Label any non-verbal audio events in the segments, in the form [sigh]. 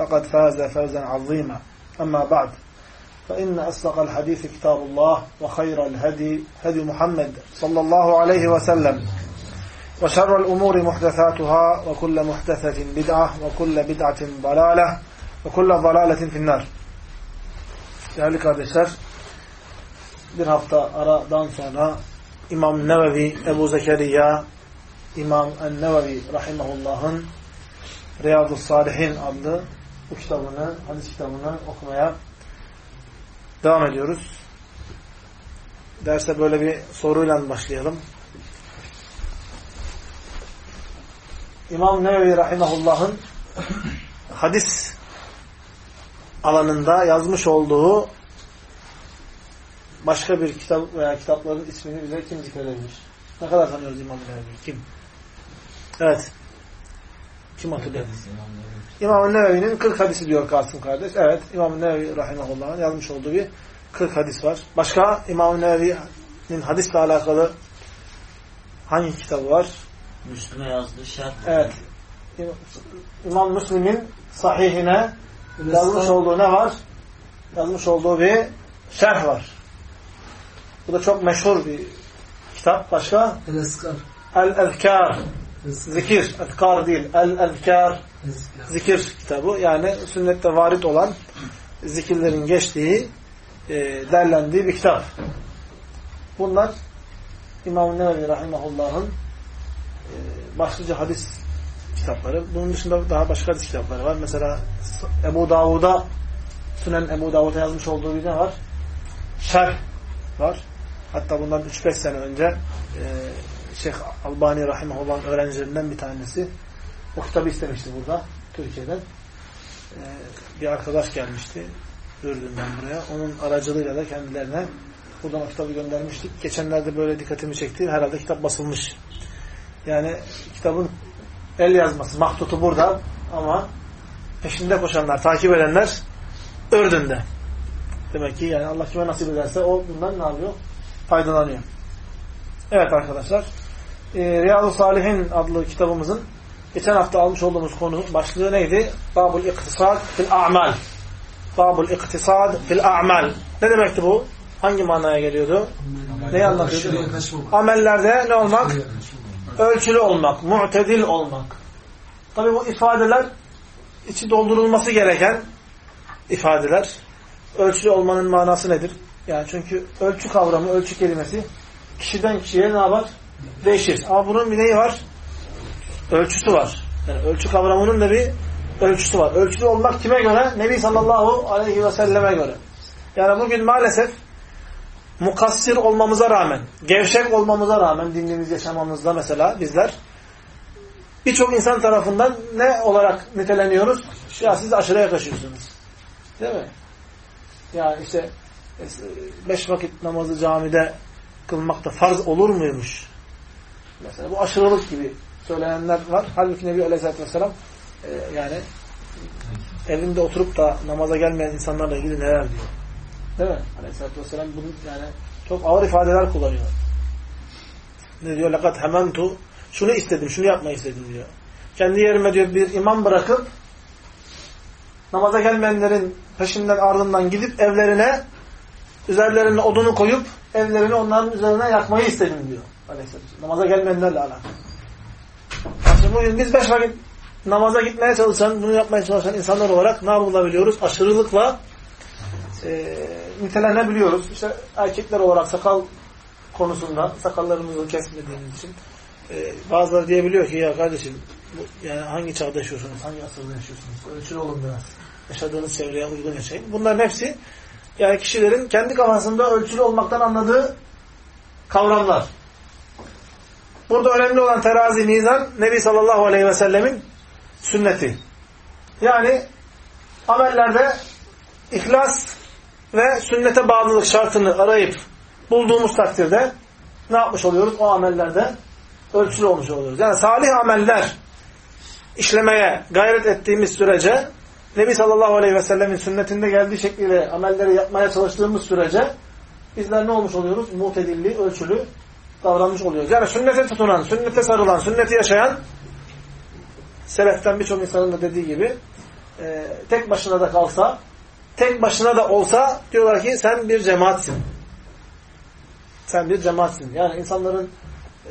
فقد فاز فوزا عظيما أما بعد فإن أصدق الحديث كتاب الله وخير الهدي هدي محمد صلى الله عليه وسلم وشر الأمور محدثاتها وكل محدثة بدعة وكل بدعة ضلالة وكل ضلالة في النار Değerli kardeşler, bir hafta aradan sonra İmam Nevevi, Ebu Zekeriya, İmam En-Nevevi Rahimahullah'ın Riyadu Salihin adlı bu kitabını, hadis kitabını okumaya devam ediyoruz. Derse böyle bir soruyla başlayalım. İmam Nevevi Rahimahullah'ın hadis alanında yazmış olduğu başka bir kitap veya kitapların ismini bize kim zikredebilir? Ne kadar tanıyoruz İmam Nevevi? Kim? Evet. Kim hatırlıyor? İmam Nevevi'nin 40 hadisi diyor Kasım kardeş. Evet. İmam Nevevi Rahimahullah'ın yazmış olduğu bir 40 hadis var. Başka İmam Nevevi'nin hadisle alakalı hangi kitabı var? Müslüme yazdığı şart. Evet. İmam Müslim'in sahihine yazmış olduğu ne var? Yazmış olduğu bir şerh var. Bu da çok meşhur bir kitap. Başka? El-Eskar. El-Ezkar. Zikir. Ezkar değil. El-Ezkar. Zikir kitabı. Yani sünnette varit olan zikirlerin geçtiği, e, derlendiği bir kitap. Bunlar İmam-ı Nevevi Rahimahullah'ın e, başlıca hadis kitapları. Bunun dışında daha başka hadis kitapları var. Mesela Ebu Davud'a Sünen Ebu Davud'a yazmış olduğu bir ne var? Şerh var. Hatta bundan 3-5 sene önce e, Şeyh Albani Rahimahullah'ın öğrencilerinden bir tanesi o kitabı istemişti burada Türkiye'den. E, bir arkadaş gelmişti Ürdün'den buraya. Onun aracılığıyla da kendilerine buradan kitabı göndermiştik. Geçenlerde böyle dikkatimi çekti. Herhalde kitap basılmış. Yani kitabın el yazması, mahtutu burada ama peşinde koşanlar, takip edenler Ürdün'de. Demek ki yani Allah kime nasip ederse o bundan ne yapıyor? Faydalanıyor. Evet arkadaşlar. E, Riyadu Salihin adlı kitabımızın geçen hafta almış olduğumuz konu başlığı neydi? Babul iktisad fil a'mal. Babul iktisad fil a'mal. Ne demekti bu? Hangi manaya geliyordu? Neyi anlatıyordu? Amellerde ne olmak? Ölçülü olmak, mu'tedil olmak. Tabi bu ifadeler içi doldurulması gereken ifadeler. Ölçülü olmanın manası nedir? Yani çünkü ölçü kavramı, ölçü kelimesi kişiden kişiye ne yapar? Değişir. Ama bunun bir neyi var? Ölçüsü var. Yani ölçü kavramının da bir ölçüsü var. Ölçülü olmak kime göre? Nebi sallallahu aleyhi ve selleme göre. Yani bugün maalesef mukassir olmamıza rağmen, gevşek olmamıza rağmen dinimiz yaşamamızda mesela bizler birçok insan tarafından ne olarak niteleniyoruz? Ya siz aşırı yaklaşıyorsunuz. Değil mi? Yani işte beş vakit namazı camide kılmakta farz olur muymuş? Mesela bu aşırılık gibi söyleyenler var. Halbuki Nebi Aleyhisselatü Vesselam e, yani evinde oturup da namaza gelmeyen insanlarla ilgili neler diyor. Değil mi? Aleyhisselatü Vesselam bunu yani çok ağır ifadeler kullanıyor. Ne diyor? Lakat hementu şunu istedim, şunu yapmayı istedim diyor. Kendi yerime diyor bir imam bırakıp namaza gelmeyenlerin peşinden ardından gidip evlerine üzerlerine odunu koyup evlerini onların üzerine yakmayı istedim diyor. Aleyhisselam. Namaza gelmeyenlerle alakalı. Şimdi bugün biz beş vakit namaza gitmeye çalışan, bunu yapmaya çalışan insanlar olarak ne bulabiliyoruz? Aşırılıkla e, nitelenebiliyoruz. İşte erkekler olarak sakal konusunda sakallarımızı kesmediğimiz için e, bazıları diyebiliyor ki ya kardeşim bu, yani hangi çağda yaşıyorsunuz, hangi asırda yaşıyorsunuz? Ölçülü olun biraz. Yaşadığınız çevreye uygun yaşayın. Bunların hepsi yani kişilerin kendi kafasında ölçülü olmaktan anladığı kavramlar. Burada önemli olan terazi, mizan Nebi sallallahu aleyhi ve sellemin sünneti. Yani amellerde ihlas ve sünnete bağlılık şartını arayıp bulduğumuz takdirde ne yapmış oluyoruz? O amellerde ölçülü olmuş oluyoruz. Yani salih ameller işlemeye gayret ettiğimiz sürece Nebi sallallahu aleyhi ve sellemin sünnetinde geldiği şekliyle amelleri yapmaya çalıştığımız sürece bizler ne olmuş oluyoruz? Mutedilli, ölçülü davranmış oluyoruz. Yani sünnete tutunan, sünnete sarılan, sünneti yaşayan seleften birçok insanın da dediği gibi e, tek başına da kalsa, tek başına da olsa diyorlar ki sen bir cemaatsin. Sen bir cemaatsin. Yani insanların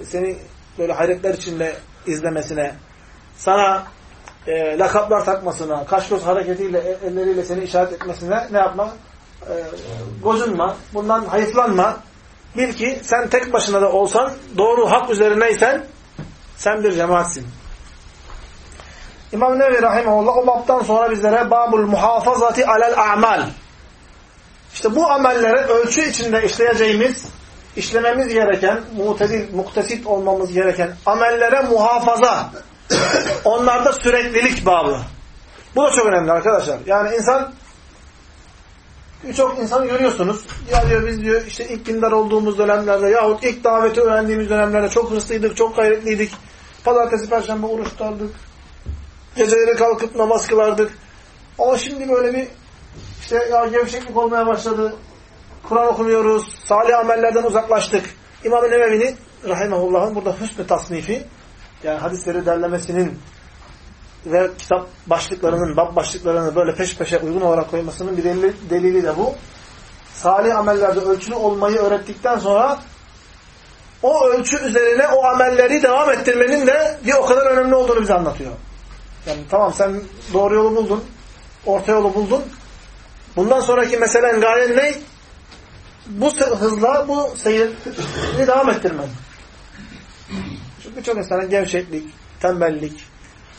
seni böyle hayretler içinde izlemesine, sana e, lakaplar takmasına, kaş göz hareketiyle, e, elleriyle seni işaret etmesine ne yapma? E, gocunma, bundan hayıflanma. Bil ki sen tek başına da olsan, doğru hak üzerineysen, sen bir cemaatsin. İmam Nevi Rahimahullah o babtan sonra bizlere babul muhafazati alel a'mal. İşte bu amellere ölçü içinde işleyeceğimiz, işlememiz gereken, mutedil, muktesit olmamız gereken amellere muhafaza. Onlarda süreklilik babı. Bu da çok önemli arkadaşlar. Yani insan birçok insanı görüyorsunuz. Ya diyor biz diyor işte ilk dindar olduğumuz dönemlerde yahut ilk daveti öğrendiğimiz dönemlerde çok hırslıydık, çok gayretliydik. Pazartesi, perşembe oruç tutardık. Geceleri kalkıp namaz kılardık. Ama şimdi böyle bir işte ya gevşeklik olmaya başladı. Kur'an okumuyoruz. Salih amellerden uzaklaştık. İmam-ı Nevevi'nin rahimahullah'ın burada hüsnü tasnifi yani hadisleri derlemesinin ve kitap başlıklarının, bab başlıklarını böyle peş peşe uygun olarak koymasının bir delili, delili de bu. Salih amellerde ölçülü olmayı öğrettikten sonra o ölçü üzerine o amelleri devam ettirmenin de bir o kadar önemli olduğunu bize anlatıyor. Yani tamam sen doğru yolu buldun, orta yolu buldun. Bundan sonraki meselen gayen ne? Bu hızla bu seyri devam ettirmen. Çünkü birçok insanın gevşeklik, tembellik,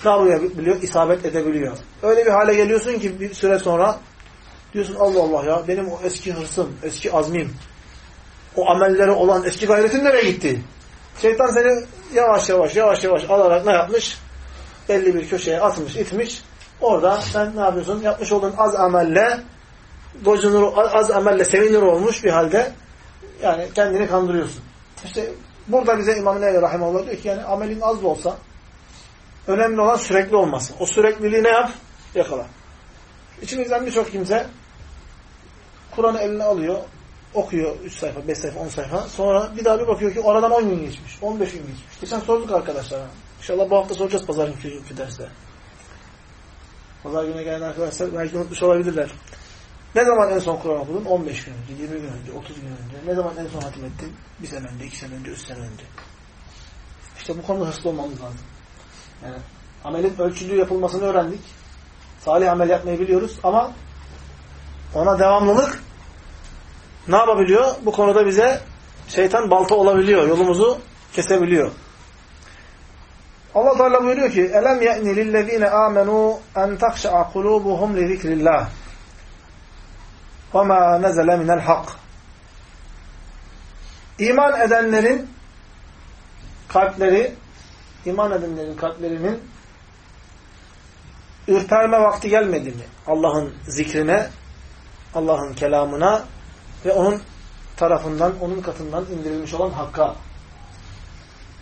ne yapabiliyor? İsabet edebiliyor. Öyle bir hale geliyorsun ki bir süre sonra diyorsun Allah Allah ya benim o eski hırsım, eski azmim, o amelleri olan eski gayretin nereye gitti? Şeytan seni yavaş yavaş yavaş yavaş alarak ne yapmış? Belli bir köşeye atmış, itmiş. Orada sen ne yapıyorsun? Yapmış olduğun az amelle gocunur, az amelle sevinir olmuş bir halde yani kendini kandırıyorsun. İşte burada bize İmam Nevi Rahimahullah diyor ki yani amelin az da olsa önemli olan sürekli olması. O sürekliliği ne yap? Yakala. İçimizden birçok kimse Kur'an'ı eline alıyor, okuyor 3 sayfa, 5 sayfa, 10 sayfa. Sonra bir daha bir bakıyor ki aradan 10 gün geçmiş, 15 gün geçmiş. Geçen sorduk arkadaşlara. İnşallah bu hafta soracağız pazar günkü derste. Pazar gününe gelen arkadaşlar belki unutmuş olabilirler. Ne zaman en son Kur'an okudun? 15 gün önce, 20 gün önce, 30 gün önce. Ne zaman en son hatim ettin? Bir sene önce, iki sene önce, üç sene önce. İşte bu konuda hırslı olmamız lazım. Yani amelin ölçülü yapılmasını öğrendik. Salih amel yapmayı biliyoruz ama ona devamlılık ne yapabiliyor? Bu konuda bize şeytan balta olabiliyor. Yolumuzu kesebiliyor. Allah Teala buyuruyor ki: "Elem ye'ni lillezine amenu en takşa'a kulubuhum li zikrillah ve ma nazala minel hak." İman edenlerin kalpleri iman edenlerin kalplerinin ürperme vakti gelmedi mi? Allah'ın zikrine, Allah'ın kelamına ve onun tarafından, onun katından indirilmiş olan hakka.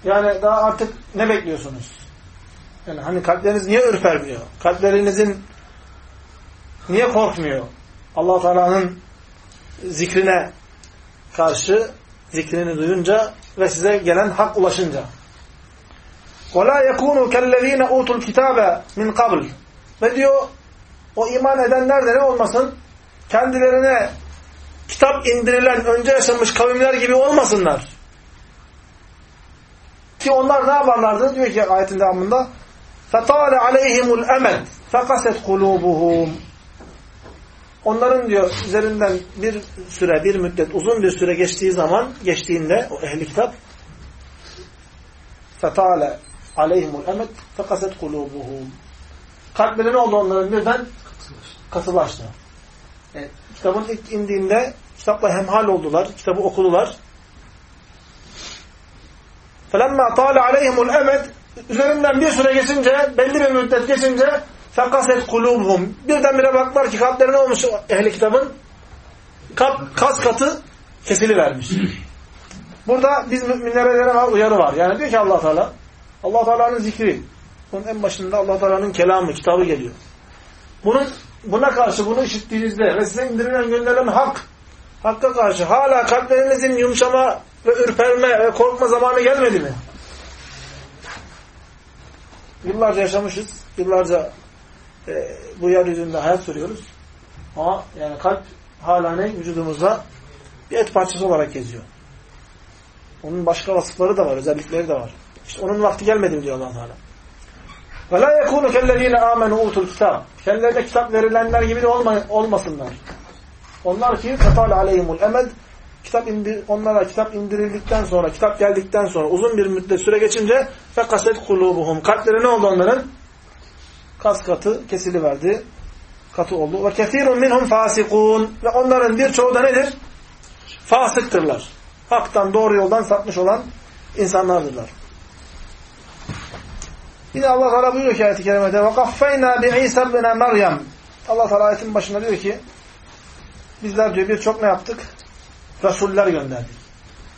Yani daha artık ne bekliyorsunuz? Yani hani kalpleriniz niye ürpermiyor? Kalplerinizin niye korkmuyor? allah Teala'nın zikrine karşı zikrini duyunca ve size gelen hak ulaşınca. وَلَا يَكُونُوا كَالَّذ۪ينَ اُوتُوا الْكِتَابَ min قَبْلِ Ve diyor, o iman edenler de ne olmasın? Kendilerine kitap indirilen, önce yaşamış kavimler gibi olmasınlar. Ki onlar ne yaparlardı? Diyor ki ayetin devamında فَطَالَ عَلَيْهِمُ الْأَمَدْ فَقَسَتْ قُلُوبُهُمْ Onların diyor üzerinden bir süre, bir müddet, uzun bir süre geçtiği zaman, geçtiğinde o ehli kitap فَتَعَلَ عَلَيْهِمُ الْاَمَدْ فَقَسَتْ قُلُوبُهُمْ Kalpleri ne oldu onların birden? Katılaştı. Yani kitabın ilk indiğinde kitapla hemhal oldular, kitabı okudular. فَلَمَّا طَالَ عَلَيْهِمُ الْاَمَدْ Üzerinden bir süre geçince, belli bir müddet geçince فَقَسَتْ قُلُوبُهُمْ Birdenbire baktılar ki kalpleri ne olmuş ehli kitabın? Kap, kas katı kesili vermiş. Burada biz müminlere var, uyarı var. Yani diyor ki allah Teala, allah Teala'nın zikri. Bunun en başında allah Teala'nın kelamı, kitabı geliyor. Bunun Buna karşı bunu işittiğinizde ve size indirilen gönderilen hak, hakka karşı hala kalplerinizin yumuşama ve ürperme ve korkma zamanı gelmedi mi? Yıllarca yaşamışız. Yıllarca e, bu yeryüzünde hayat sürüyoruz. Ama yani kalp hala ne? Vücudumuzda bir et parçası olarak geziyor. Onun başka vasıfları da var, özellikleri de var. İşte onun vakti gelmedi diyor Allah Teala. Ve la yekunu kellezine amenu utul kitab. Kendilerine kitap verilenler gibi de olma, olmasınlar. Onlar ki kefal aleyhimul emel kitap indir, onlara kitap indirildikten sonra, kitap geldikten sonra uzun bir müddet süre geçince ve kaset kulubuhum. Kalpleri ne oldu onların? Kas katı kesiliverdi. Katı oldu. Ve kefirun minhum fasikun. Ve onların birçoğu da nedir? Fasıktırlar. Haktan, doğru yoldan sapmış olan insanlardırlar. Bir de Allah Teala buyuruyor ki ayet-i kerimede وَقَفَّيْنَا بِعِيسَ بْنَ Meryem Allah Teala ayetin başında diyor ki bizler diyor birçok ne yaptık? Resuller gönderdik.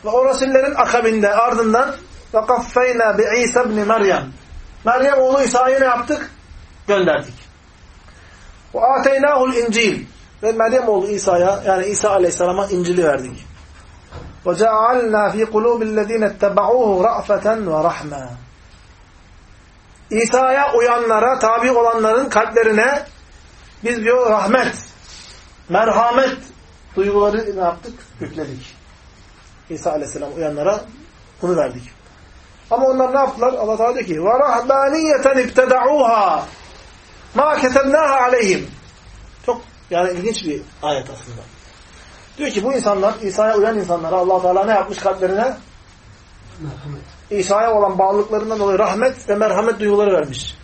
Ve o Resullerin akabinde ardından وَقَفَّيْنَا بِعِيسَ بْنِ Meryem Meryem oğlu İsa'yı ne yaptık? Gönderdik. وَآتَيْنَاهُ الْاِنْجِيلِ Ve Meryem oğlu İsa'ya yani İsa Aleyhisselam'a İncil'i verdik. وَجَعَلْنَا ف۪ي قُلُوبِ الَّذ۪ينَ اتَّبَعُوهُ رَأْفَةً وَرَحْمًا İsa'ya uyanlara, tabi olanların kalplerine biz diyor rahmet, merhamet duyguları ne yaptık? Yükledik. İsa aleyhisselam uyanlara bunu verdik. Ama onlar ne yaptılar? Allah Teala diyor ki وَرَحْبَانِيَّةً اِبْتَدَعُوهَا مَا كَتَبْنَاهَا عَلَيْهِمْ Çok yani ilginç bir ayet aslında. Diyor ki bu insanlar, İsa'ya uyan insanlara allah Teala ne yapmış kalplerine? Merhamet. İsa'ya olan bağlılıklarından dolayı rahmet ve merhamet duyguları vermiş.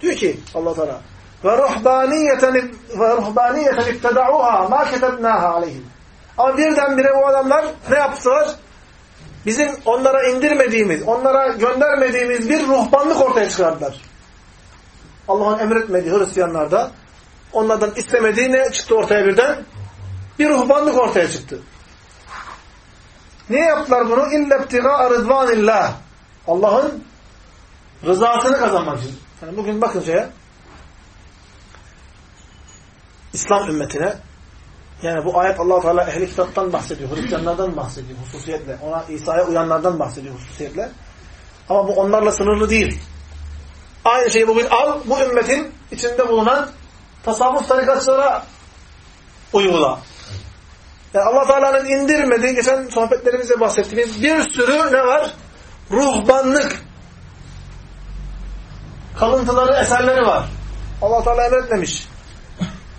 Diyor ki Allah Teala ve ruhbaniyeten ve ruhbaniyeten ittedauha ma ketebnaha aleyhim. Ama birdenbire o adamlar ne yaptılar? Bizim onlara indirmediğimiz, onlara göndermediğimiz bir ruhbanlık ortaya çıkardılar. Allah'ın emretmediği Hristiyanlarda onlardan istemediği ne çıktı ortaya birden? Bir ruhbanlık ortaya çıktı. Niye yaptılar bunu? İlle ibtiga rıdvanillah. Allah'ın rızasını kazanmak için. Yani bugün bakın şeye İslam ümmetine yani bu ayet allah Teala ehli kitaptan bahsediyor. Hristiyanlardan bahsediyor hususiyetle. Ona İsa'ya uyanlardan bahsediyor hususiyetle. Ama bu onlarla sınırlı değil. Aynı şeyi bugün al, bu ümmetin içinde bulunan tasavvuf tarikatçılara uygula. Yani allah Teala'nın indirmediği, geçen sohbetlerimizde bahsettiğimiz bir sürü ne var? Ruhbanlık kalıntıları, eserleri var. Allah Teala emretmemiş.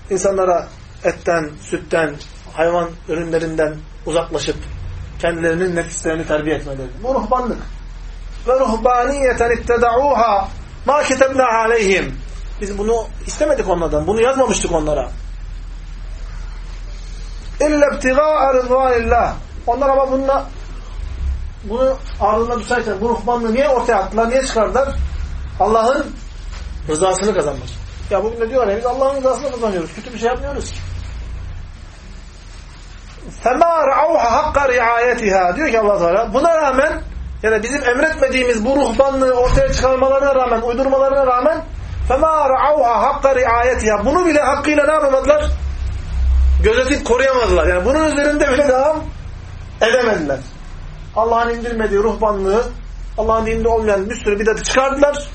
İnsanlara etten, sütten, hayvan ürünlerinden uzaklaşıp kendilerinin nefislerini terbiye etmeleri. Bu ruhbanlık. Ve ruhbaniyeten itteda'uha ma kitebna aleyhim. Biz bunu istemedik onlardan. Bunu yazmamıştık onlara. İlla ibtiga'a rızvanillah. Onlar ama bununla bunu ağırlığına düşerken bu ruhbanlığı niye ortaya attılar, niye çıkardılar? Allah'ın rızasını kazanmak. Ya bugün de diyorlar ya biz Allah'ın rızasını kazanıyoruz. Kötü bir şey yapmıyoruz ki. فَمَا رَعَوْهَ حَقَّ رِعَايَتِهَا Diyor ki allah Teala buna rağmen yani bizim emretmediğimiz bu ruhbanlığı ortaya çıkarmalarına rağmen, uydurmalarına rağmen فَمَا رَعَوْهَا حَقَّ رِعَايَتِهَا Bunu bile hakkıyla ne yapamadılar? Gözetip koruyamadılar. Yani bunun üzerinde bile devam edemediler. Allah'ın indirmediği ruhbanlığı, Allah'ın dininde olmayan bir sürü bidatı çıkardılar.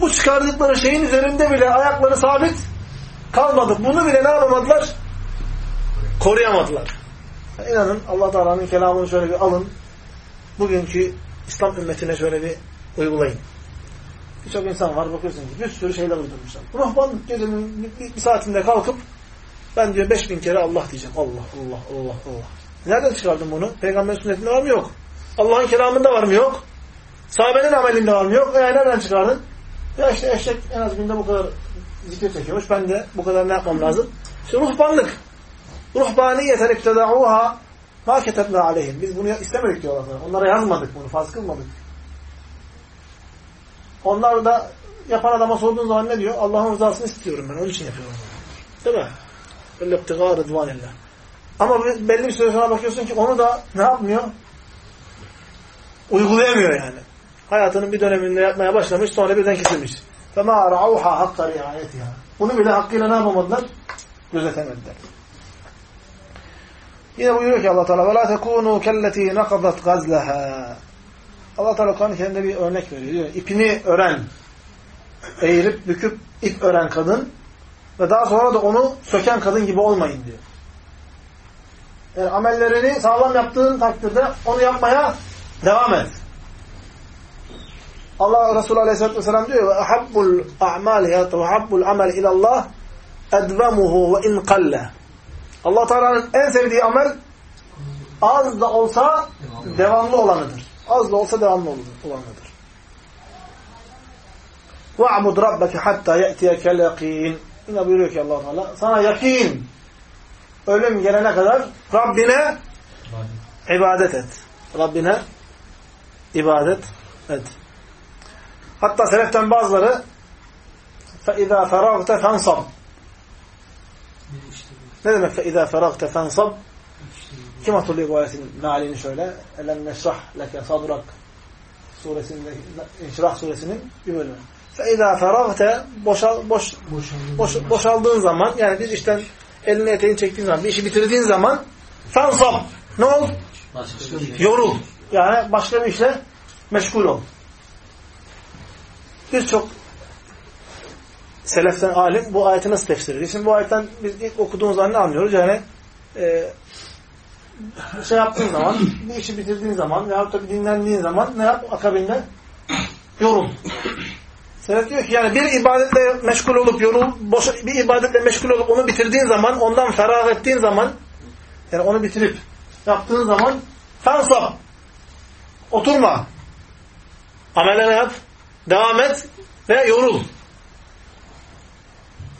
Bu çıkardıkları şeyin üzerinde bile ayakları sabit kalmadı. Bunu bile ne yapamadılar? Koruyamadılar. Yani inanın Allah Teala'nın kelamını şöyle bir alın. Bugünkü İslam ümmetine şöyle bir uygulayın. Birçok insan var bakıyorsun ki bir sürü şeyler uydurmuşlar. Ruhbanlık gecenin bir, saatinde kalkıp Ben diyor 5000 kere Allah diyeceğim. Allah, Allah, Allah, Allah. Nereden çıkardın bunu? Peygamberin sünnetinde var mı? Yok. Allah'ın kelamında var mı? Yok. Sahabenin amelinde var mı? Yok. E nereden çıkardın? Ya işte eşek en az günde bu kadar zikir çekiyormuş. Ben de bu kadar ne yapmam lazım? İşte ruhbanlık. Ruhbaniyeten ikteda'uha ma ketebna aleyhim. Biz bunu istemedik diyorlar. Onlara yazmadık bunu. Farz kılmadık. Onlar da yapan adama sorduğun zaman ne diyor? Allah'ın rızasını istiyorum ben. Onun için yapıyorum. Değil mi? Böyle iptiga rıdvanillah. Ama belli bir süre sonra bakıyorsun ki onu da ne yapmıyor? Uygulayamıyor yani. Hayatının bir döneminde yapmaya başlamış sonra birden kesilmiş. فَمَا رَعَوْهَا حَقَّ رِعَايَتِهَا Bunu bile hakkıyla ne yapamadılar? Gözetemediler. Yine buyuruyor ki Allah Teala وَلَا تَكُونُوا كَلَّتِي نَقَضَتْ غَزْلَهَا Allah Teala Kur'an-ı Kerim'de bir örnek veriyor. Diyor, ipini ören, eğilip büküp ip ören kadın ve daha sonra da onu söken kadın gibi olmayın diyor. Yani amellerini sağlam yaptığın takdirde onu yapmaya devam et. Allah Resulü Aleyhisselatü Vesselam diyor ve ahabbul a'mali ya ve ahabbul amel ilallah edvemuhu ve in qalle. Allah Teala'nın en sevdiği amel az da olsa devamlı olanıdır. Az da olsa devamlı olanıdır. وَعْبُدْ رَبَّكَ حَتَّى يَأْتِيَكَ الْيَقِينَ Yine buyuruyor ki allah Teala sana yakin ölüm gelene kadar Rabbine ibadet et. Rabbine ibadet et. Hatta seleften bazıları فَاِذَا فَرَغْتَ فَانْصَبْ Ne demek فَاِذَا فَرَغْتَ فَانْصَبْ Kim hatırlıyor bu ayetin mealini şöyle? اَلَمْ نَشْرَحْ لَكَ صَدْرَكَ suresinde, İnşirah suresinin bir bölümü. فَاِذَا فَرَغْتَ boşal, boş, boş, boşaldığın zaman yani bir işten elini eteğini çektiğin zaman, bir işi bitirdiğin zaman fansab. Ne ol? Yorul. Yani başka bir işle meşgul ol. Birçok seleften alim bu ayeti nasıl tefsir ediyor? Şimdi bu ayetten biz ilk okuduğumuz zaman ne anlıyoruz? Yani e, şey yaptığın zaman, bir işi bitirdiğin zaman veyahut da dinlendiğin zaman ne yap akabinde? Yorul. Selef diyor ki yani bir ibadetle meşgul olup yorul, boş, bir ibadetle meşgul olup onu bitirdiğin zaman, ondan ferah ettiğin zaman yani onu bitirip yaptığın zaman fansab. Oturma. Amelene yap. Devam et ve yorul.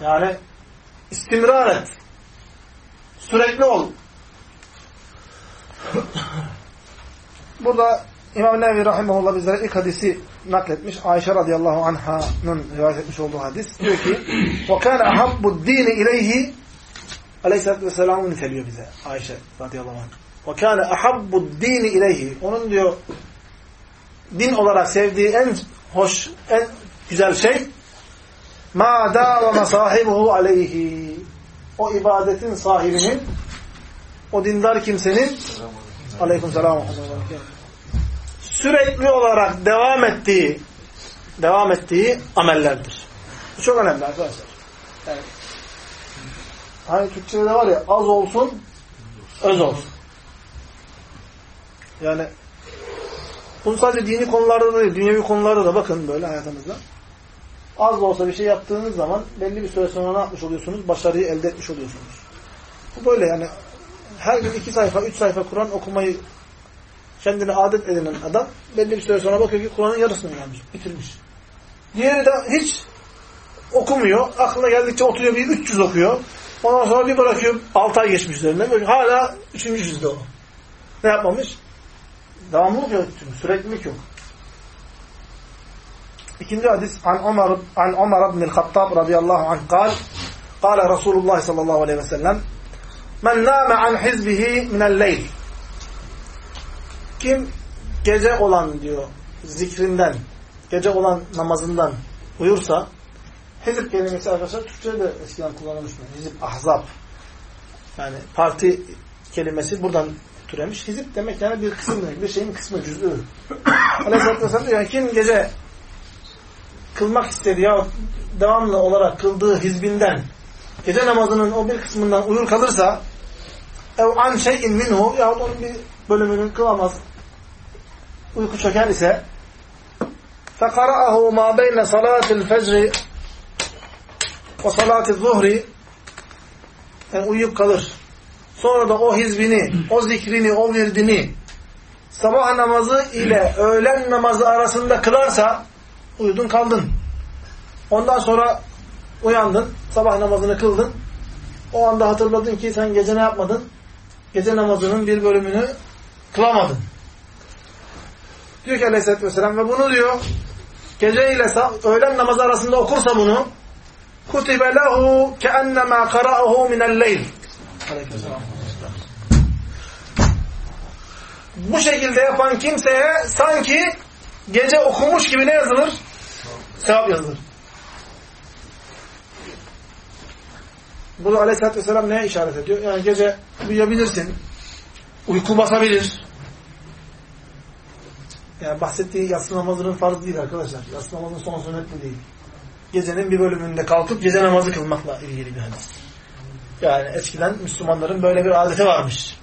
Yani istimrar et. Sürekli ol. [laughs] Burada İmam Nevi Rahimahullah bizlere ilk hadisi nakletmiş. Ayşe radıyallahu anh'ın rivayet etmiş olduğu hadis. Diyor ki وَكَانَ أَحَبُّ الدِّينِ اِلَيْهِ Aleyhisselatü Vesselam'ı niteliyor bize Ayşe radıyallahu anh. وَكَانَ أَحَبُّ الدِّينِ اِلَيْهِ Onun diyor din olarak sevdiği en hoş, en güzel şey مَا دَاوَمَ صَاحِبُهُ عَلَيْهِ O ibadetin sahibinin o dindar kimsenin aleyküm selam sürekli olarak devam ettiği devam ettiği amellerdir. Bu çok önemli arkadaşlar. Yani, hani Türkçe'de de var ya az olsun öz olsun. Yani bunu sadece dini konularda da değil, dünyevi konularda da bakın böyle hayatımızda. Az da olsa bir şey yaptığınız zaman belli bir süre sonra ne yapmış oluyorsunuz? Başarıyı elde etmiş oluyorsunuz. Bu böyle yani her gün iki sayfa, üç sayfa Kur'an okumayı kendine adet edinen adam belli bir süre sonra bakıyor ki Kur'an'ın yarısını gelmiş, bitirmiş. Diğeri de hiç okumuyor. Aklına geldikçe oturuyor bir 300 okuyor. Ondan sonra bir bırakıyor 6 ay geçmiş üzerinden. Böyle hala 3. yüzde o. Ne yapmamış? Devamlılık yok çünkü. Süreklilik yok. İkinci hadis an Ömer an Ömer ibn el-Hattab radıyallahu anh قال قال Resulullah sallallahu aleyhi ve sellem Men nâme an hizbihi minel leyl kim gece olan diyor zikrinden, gece olan namazından uyursa hizip kelimesi arkadaşlar Türkçe'de de eskiden kullanılmış mı? Hizip, ahzab. Yani parti kelimesi buradan türemiş. Hizip demek yani bir kısım demek. Bir şeyin kısmı, cüz'ü. Aleyhisselatü Vesselam diyor kim gece kılmak istedi ya devamlı olarak kıldığı hizbinden gece namazının o bir kısmından uyur kalırsa ev an şeyin minhu yahut onun bir bölümünü kılamaz uyku çöker ise فَقَرَأَهُ مَا بَيْنَ صَلَاةِ الْفَجْرِ وَصَلَاةِ الظُّهْرِ yani uyuyup kalır. Sonra da o hizbini, o zikrini, o virdini sabah namazı ile öğlen namazı arasında kılarsa uyudun kaldın. Ondan sonra uyandın, sabah namazını kıldın. O anda hatırladın ki sen gece ne yapmadın? Gece namazının bir bölümünü kılamadın. Diyor ki aleyhissalatü vesselam ve bunu diyor gece ile öğlen namazı arasında okursa bunu kutibe lehu keennema kara'ahu minel leyl bu şekilde yapan kimseye sanki gece okumuş gibi ne yazılır? Sevap yazılır. Burada aleyhissalatü vesselam neye işaret ediyor? Yani gece uyuyabilirsin. Uyku basabilir. Yani bahsettiği yatsı namazının farz değil arkadaşlar. Yatsı namazının son sünnetli değil. Gecenin bir bölümünde kalkıp gece namazı kılmakla ilgili bir hadis. Yani eskiden Müslümanların böyle bir adeti varmış.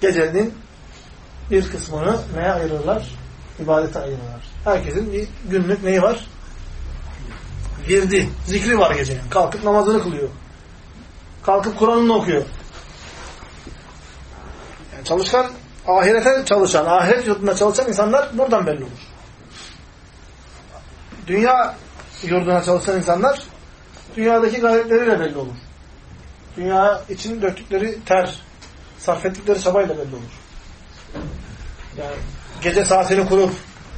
Gecenin bir kısmını neye ayırırlar? İbadete ayırırlar. Herkesin bir günlük neyi var? Girdi. Zikri var gecenin. Kalkıp namazını kılıyor. Kalkıp Kur'an'ını okuyor. Yani çalışkan, ahirete çalışan, ahiret yurdunda çalışan insanlar buradan belli olur. Dünya yurduna çalışan insanlar dünyadaki gayretleriyle belli olur. Dünya için döktükleri ter, sarf ettikleri çabayla belli olur. Yani gece saatini kurup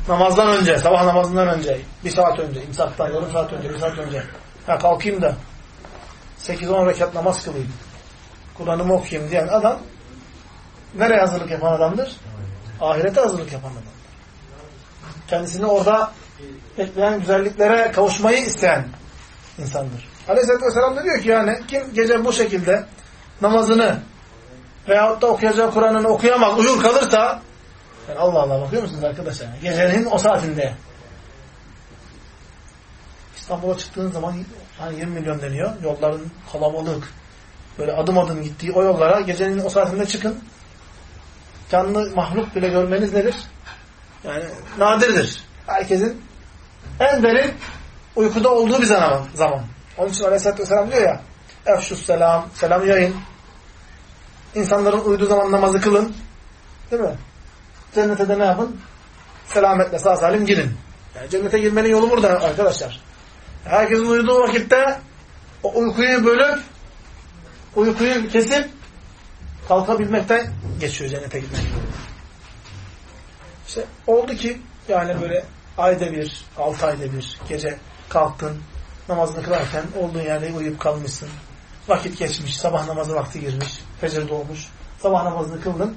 namazdan önce, sabah namazından önce, bir saat önce, imsaktan yarım saat önce, bir saat önce ha kalkayım da 8-10 rekat namaz kılayım, Kur'an'ımı okuyayım diyen adam nereye hazırlık yapan adamdır? Ahirete hazırlık yapan adamdır. Kendisini orada bekleyen güzelliklere kavuşmayı isteyen insandır. Aleyhisselatü Vesselam da diyor ki yani kim gece bu şekilde namazını veyahut da okuyacağı Kur'an'ını okuyamaz, uyur kalırsa yani Allah Allah bakıyor musunuz arkadaşlar? Gecenin o saatinde İstanbul'a çıktığınız zaman hani 20 milyon deniyor. Yolların kalabalık, böyle adım adım gittiği o yollara gecenin o saatinde çıkın. Canlı mahluk bile görmeniz nedir? Yani nadirdir. Herkesin en derin uykuda olduğu bir zaman. zaman. Onun için Aleyhisselatü Vesselam diyor ya Efşus selam, selam yayın. İnsanların uyuduğu zaman namazı kılın. Değil mi? Cennete de ne yapın? Selametle sağ salim girin. Yani cennete girmenin yolu burada arkadaşlar. Herkesin uyuduğu vakitte o uykuyu bölüp uykuyu kesip kalkabilmekten geçiyor cennete gitmek. İşte oldu ki yani böyle ayda bir, altı ayda bir gece kalktın, namazını kılarken olduğun yerde uyuyup kalmışsın. Vakit geçmiş, sabah namazı vakti girmiş, fecir doğmuş. Sabah namazını kıldın.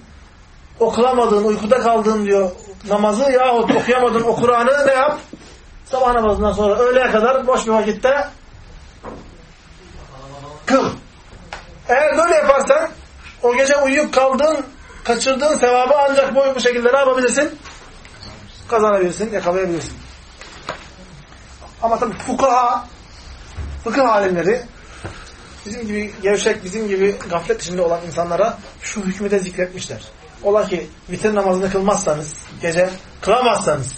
O kılamadığın, uykuda kaldığın diyor namazı yahut okuyamadığın o Kur'an'ı ne yap? Sabah namazından sonra öğleye kadar boş bir vakitte kıl. Eğer böyle yaparsan o gece uyuyup kaldığın, kaçırdığın sevabı ancak bu, bu şekilde ne yapabilirsin? Kazanabilirsin, yakalayabilirsin. Ama tabii fukaha, fıkıh alimleri bizim gibi gevşek, bizim gibi gaflet içinde olan insanlara şu hükmü de zikretmişler. Ola ki vitir namazını kılmazsanız, gece kılamazsanız,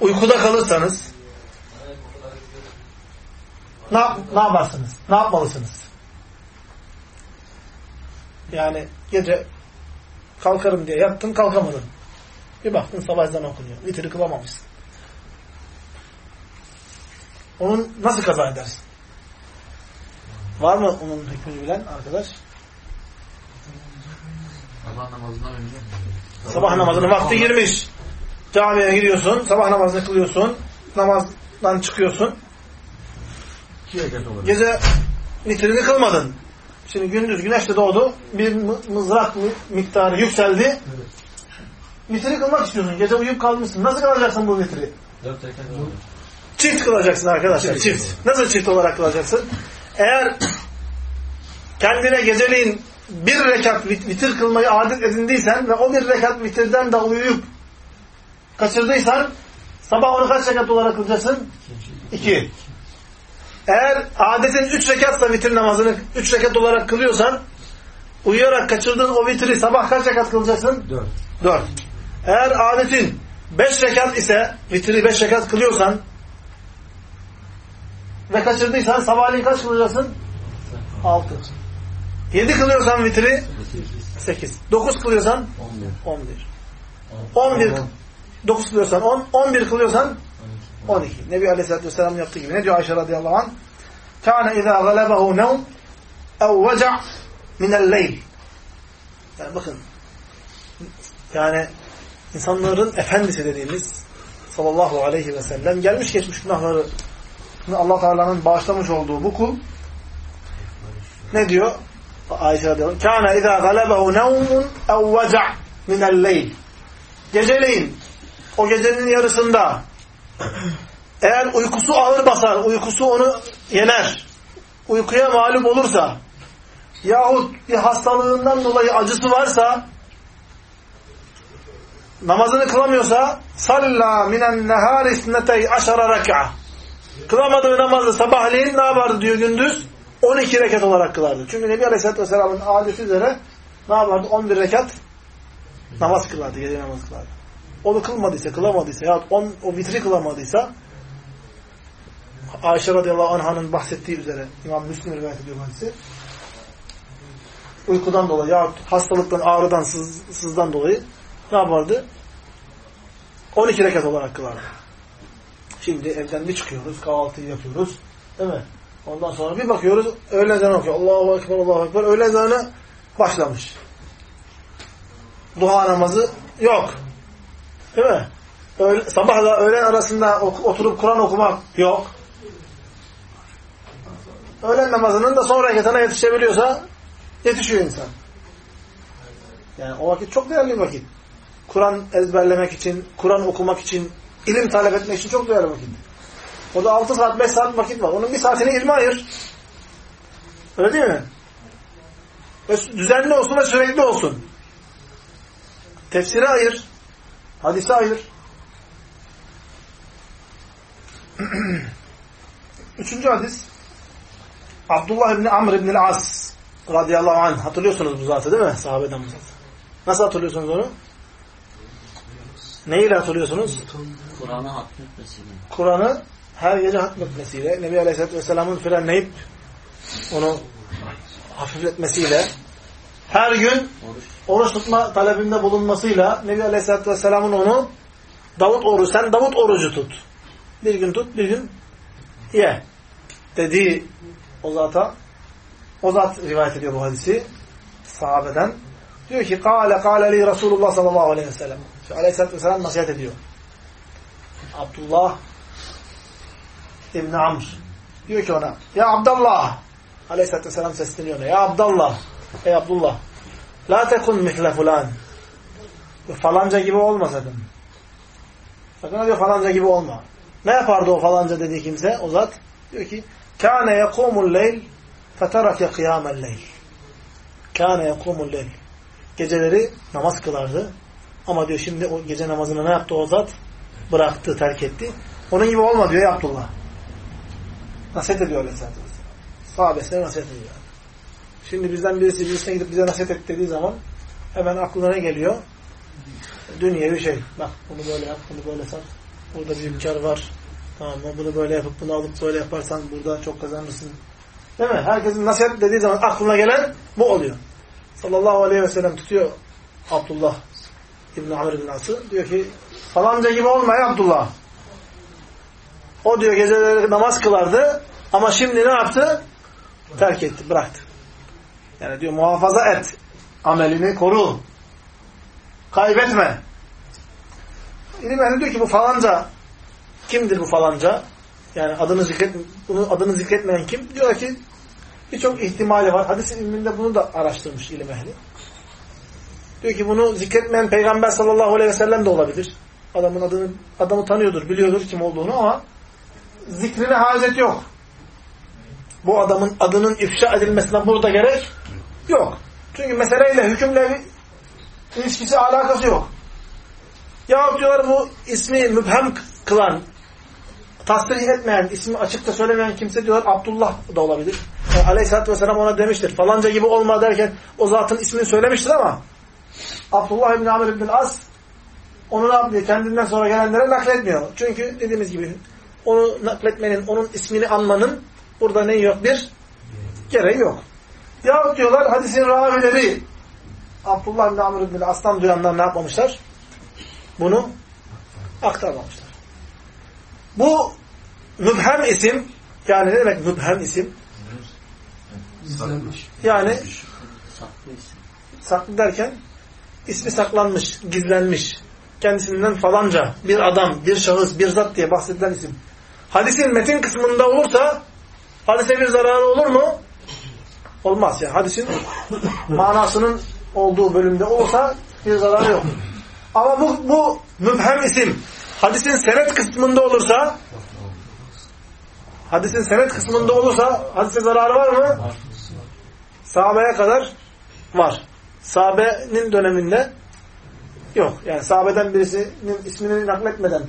uykuda kalırsanız ne, ne yaparsınız? Ne yapmalısınız? Yani gece kalkarım diye yattın kalkamadın. Bir baktın sabah ezanı okunuyor. Vitri kılamamışsın. Onun nasıl kaza edersin? Var mı onun hükmünü bilen arkadaş? Sabah namazından önce. Sabah namazının vakti girmiş. Camiye gidiyorsun, sabah namazını kılıyorsun, namazdan çıkıyorsun. Gece vitrini kılmadın. Şimdi gündüz güneş de doğdu, bir mızrak miktarı yükseldi. Vitri kılmak istiyorsun, gece uyuyup kalmışsın. Nasıl kılacaksın bu vitri? Çift kılacaksın arkadaşlar, Çift. çift. Nasıl çift olarak kılacaksın? Eğer kendine geceliğin bir rekat vit- vitir kılmayı adet edindiysen ve o bir rekat vitirden de uyuyup kaçırdıysan sabah onu kaç rekat olarak kılacaksın? İki. Eğer adetin üç rekatsa vitir namazını üç rekat olarak kılıyorsan uyuyarak kaçırdığın o vitri sabah kaç rekat kılacaksın? Dört. Dört. Eğer adetin beş rekat ise vitri beş rekat kılıyorsan ve kaçırdıysan sabahleyin kaç kılacaksın? 6. 7 kılıyorsan vitri 8. 9 kılıyorsan 11. 11 9 kılıyorsan 10, 11 kılıyorsan 12. Nebi Aleyhisselatü Vesselam yaptığı gibi. Ne diyor Ayşe radıyallahu anh? Kâne izâ galebehu nevm ev veca' minel-leyl. Yani bakın yani insanların efendisi dediğimiz sallallahu aleyhi ve sellem gelmiş geçmiş günahları Allah Teala'nın bağışlamış olduğu bu kul ne diyor? Ayşe radıyallahu anh. Kâne izâ galebehu nevmun ev veca' minel-leyl. Geceleyin o gecenin yarısında eğer uykusu ağır basar, uykusu onu yener, uykuya mağlup olursa yahut bir hastalığından dolayı acısı varsa namazını kılamıyorsa salla minen nehar isnetey aşara rek'a kılamadığı namazı sabahleyin ne yapardı diyor gündüz 12 rekat olarak kılardı. Çünkü Nebi Aleyhisselatü Vesselam'ın adeti üzere ne yapardı? 11 rekat namaz kılardı, gece namaz kılardı. Onu kılmadıysa, kılamadıysa ya on, o vitri kılamadıysa Ayşe radıyallahu anh'ın bahsettiği üzere İmam Müslim rivayet ediyor hadisi uykudan dolayı ya hastalıktan, ağrıdan, sız, sızdan dolayı ne yapardı? 12 rekat olarak kılardı. Şimdi evden bir çıkıyoruz, kahvaltıyı yapıyoruz. Değil mi? Ondan sonra bir bakıyoruz, öğle ezanı okuyor. Allahu Ekber, Allahu Ekber. Öğle ezanı başlamış. Duha namazı yok. Değil mi? Öğle, sabahla öğlen arasında oturup Kur'an okumak yok. Öğlen namazının da son rekatına yetişebiliyorsa yetişiyor insan. Yani o vakit çok değerli vakit. Kur'an ezberlemek için, Kur'an okumak için, ilim talep etmek için çok değerli vakit. O da 6 saat, 5 saat vakit var. Onun bir saatini ilme ayır. Öyle değil mi? Düzenli olsun ve sürekli olsun. Tefsire ayır. Hadise ayır. [clears throat] Üçüncü hadis. Abdullah İbni Amr İbni As radıyallahu anh. Hatırlıyorsunuz bu zatı değil mi? Sahabeden bu zatı. Nasıl hatırlıyorsunuz onu? Neyle hatırlıyorsunuz? Kur'an'ı hatmetmesiyle. Kur'an'ı her gece hatmetmesiyle, Nebi Aleyhisselatü Vesselam'ın frenleyip onu hafifletmesiyle, her gün Oruç. tutma talebinde bulunmasıyla Nebi Aleyhisselatü Vesselam'ın onu Davut orucu, sen Davut orucu tut. Bir gün tut, bir gün ye. Dediği o zata o zat rivayet ediyor bu hadisi sahabeden. Diyor ki kâle kâle li Resulullah sallallahu aleyhi ve sellem. Aleyhisselatü Vesselam nasihat ediyor. Abdullah İbni Amr diyor ki ona Ya Abdullah Aleyhisselatü Vesselam sesleniyor ona. Ya Abdullah Ey Abdullah La tekun mihle fulan Falanca gibi olma sakın. Sakın diyor falanca gibi olma. Ne yapardı o falanca dediği kimse? O zat diyor ki Kâne yekûmul leyl feterake kıyâmel leyl. Kâne yekûmul leyl. Geceleri namaz kılardı. Ama diyor şimdi o gece namazını ne yaptı o zat? Bıraktı, terk etti. Onun gibi olma diyor ya Abdullah. Nasihat ediyor Aleyhisselatü Vesselam. Sahabesine nasihat ediyor. Şimdi bizden birisi birisine gidip bize nasihat et dediği zaman hemen aklına ne geliyor? Dünyevi şey. Bak bunu böyle yap, bunu böyle sat. Burada bir imkar var. Tamam mı? Bunu böyle yapıp bunu alıp böyle yaparsan burada çok kazanırsın. Değil mi? Herkesin nasihat dediği zaman aklına gelen bu oluyor. Sallallahu aleyhi ve sellem tutuyor Abdullah İbn-i Amr bin As'ı. Diyor ki falanca gibi olma Abdullah. O diyor geceleri namaz kılardı ama şimdi ne yaptı? Terk etti, bıraktı. Yani diyor muhafaza et. Amelini koru. Kaybetme. İlim ehli diyor ki bu falanca kimdir bu falanca? Yani adını zikret bunu adını zikretmeyen kim? Diyor ki birçok ihtimali var. Hadis ilminde bunu da araştırmış ilim ehli. Diyor ki bunu zikretmeyen Peygamber sallallahu aleyhi ve sellem de olabilir. Adamın adını adamı tanıyordur, biliyordur kim olduğunu ama zikrine hacet yok. Bu adamın adının ifşa edilmesine burada gerek yok. Çünkü meseleyle, hükümle ilişkisi, alakası yok. Ya diyorlar bu ismi mübhem kılan, tasdih etmeyen, ismi açıkta söylemeyen kimse diyorlar Abdullah da olabilir. Yani Aleyhisselatü Vesselam ona demiştir. Falanca gibi olma derken o zatın ismini söylemiştir ama Abdullah İbni Amr İbni As onu ne yapıyor? Kendinden sonra gelenlere nakletmiyor. Çünkü dediğimiz gibi onu nakletmenin, onun ismini anmanın burada ne yok? Bir gereği yok. Ya diyorlar hadisin ravileri Abdullah bin Amr bin Aslan duyanlar ne yapmamışlar? Bunu aktarmamışlar. Bu mübhem isim yani ne demek mübhem isim? Yani Saklı isim. saklı derken ismi saklanmış, gizlenmiş. Kendisinden falanca bir adam, bir şahıs, bir zat diye bahsedilen isim. Hadisin metin kısmında olursa hadise bir zararı olur mu? Olmaz yani. Hadisin manasının olduğu bölümde olsa bir zararı yok. Ama bu, bu mübhem isim hadisin senet kısmında olursa hadisin senet kısmında olursa hadise zararı var mı? Sahabeye kadar var. Sahabenin döneminde yok. Yani sahabeden birisinin ismini nakletmeden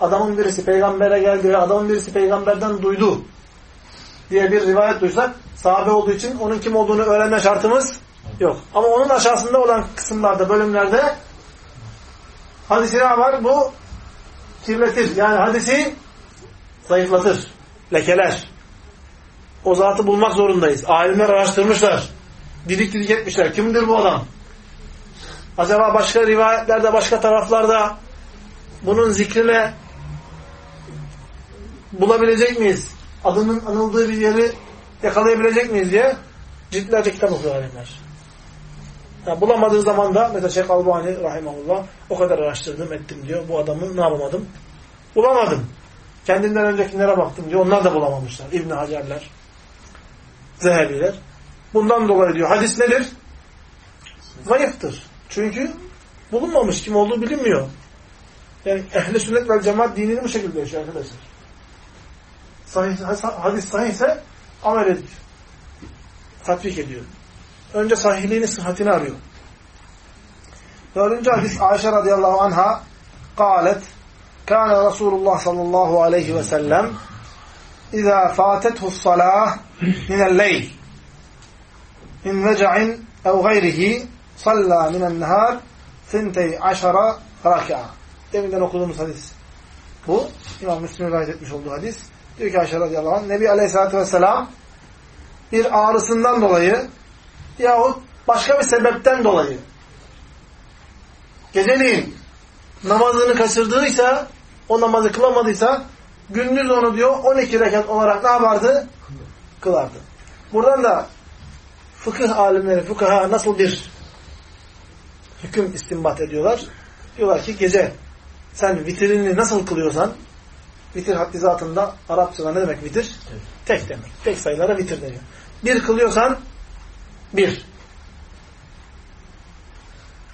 adamın birisi peygambere geldi ve adamın birisi peygamberden duydu diye bir rivayet duysak sahabe olduğu için onun kim olduğunu öğrenme şartımız yok. Ama onun aşağısında olan kısımlarda, bölümlerde hadisi ne var? Bu kirletir. Yani hadisi zayıflatır. Lekeler. O zatı bulmak zorundayız. Alimler araştırmışlar. Didik didik etmişler. Kimdir bu adam? Acaba başka rivayetlerde, başka taraflarda bunun zikrine bulabilecek miyiz? Adının anıldığı bir yeri yakalayabilecek miyiz diye ciltlerce kitap okuyor alimler. Yani bulamadığı zaman da mesela Şeyh Albani rahimahullah o kadar araştırdım ettim diyor. Bu adamı ne yapamadım? Bulamadım. Kendinden öncekilere baktım diyor. Onlar da bulamamışlar. İbn Hacerler, Zehebiler. Bundan dolayı diyor hadis nedir? Zayıftır. Çünkü bulunmamış. Kim olduğu bilinmiyor. Yani ehli sünnet vel cemaat dinini bu şekilde yaşıyor arkadaşlar. Sahih, hadis sahihse amel ediyor. Tatbik ediyor. Önce sahihliğini, sıhhatini arıyor. Dördüncü hadis Ayşe radıyallahu anha قالت كان رسول الله صلى الله عليه وسلم إذا فاتته الصلاة من الليل من وجع أو غيره صلى من النهار ثنتي عشر ركعة Deminden okuduğumuz hadis. Bu İmam Müslim'in rivayet etmiş olduğu hadis. Diyor ki Ayşe radıyallahu anh Nebi aleyhissalatü vesselam bir ağrısından dolayı yahut başka bir sebepten dolayı geceliğin namazını kaçırdıysa o namazı kılamadıysa gündüz onu diyor 12 rekat olarak ne yapardı? Kılardı. Buradan da fıkıh alimleri, fıkıha nasıl bir hüküm istinbat ediyorlar? Diyorlar ki gece sen vitrini nasıl kılıyorsan vitir haddi zatında Arapçada ne demek vitir? Tek demek. Tek sayılara vitir deniyor. Bir kılıyorsan bir.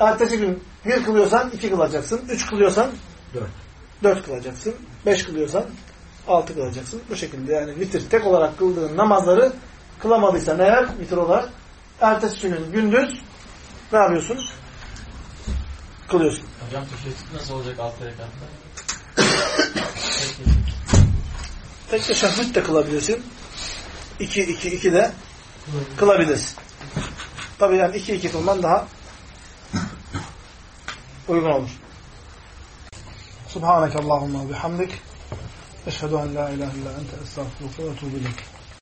Ertesi gün bir kılıyorsan iki kılacaksın. Üç kılıyorsan Dört. dört kılacaksın. Beş kılıyorsan altı kılacaksın. Bu şekilde yani vitir tek olarak kıldığın namazları kılamadıysan eğer vitir olarak ertesi günün gündüz ne yapıyorsun? Kılıyorsun. Hocam teşekkür nasıl olacak altı rekatta? [coughs] Tek teşehhüd de kılabilirsin. İki, iki, iki de kılabilirsin. Tabii yani iki, iki kılman daha uygun olur. Subhaneke Allahumma bihamdik. Eşhedü en la ilahe illa ente estağfurullah ve etûbü.